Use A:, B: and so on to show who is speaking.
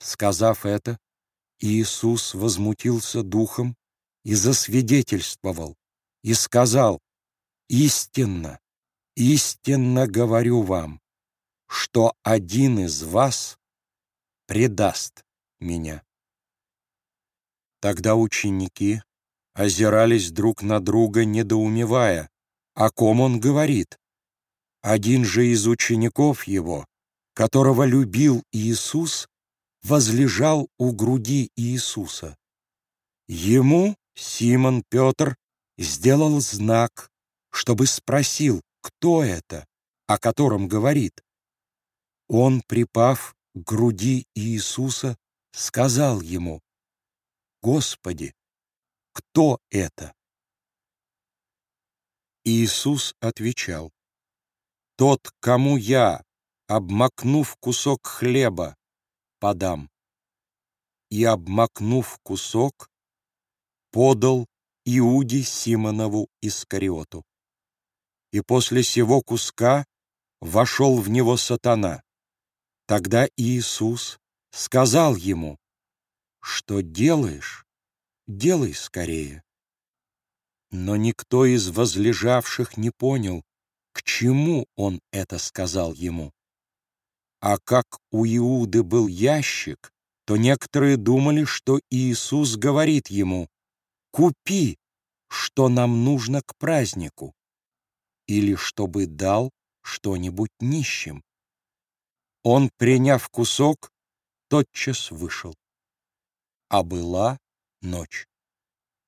A: Сказав это, Иисус возмутился духом и засвидетельствовал, и сказал, «Истинно, истинно говорю вам, что один из вас предаст меня». Тогда ученики озирались друг на друга, недоумевая, о ком он говорит. Один же из учеников его, которого любил Иисус, возлежал у груди Иисуса. Ему Симон Петр сделал знак, чтобы спросил, кто это, о котором говорит. Он, припав к груди Иисуса, сказал ему, «Господи, кто это?» Иисус отвечал, «Тот, кому я, обмакнув кусок хлеба, подам». И, обмакнув кусок, подал Иуде Симонову Искариоту. И после сего куска вошел в него сатана. Тогда Иисус сказал ему, «Что делаешь, делай скорее». Но никто из возлежавших не понял, к чему он это сказал ему. А как у Иуды был ящик, то некоторые думали, что Иисус говорит ему «Купи, что нам нужно к празднику» или чтобы дал что-нибудь нищим. Он, приняв кусок, тотчас вышел. А была ночь.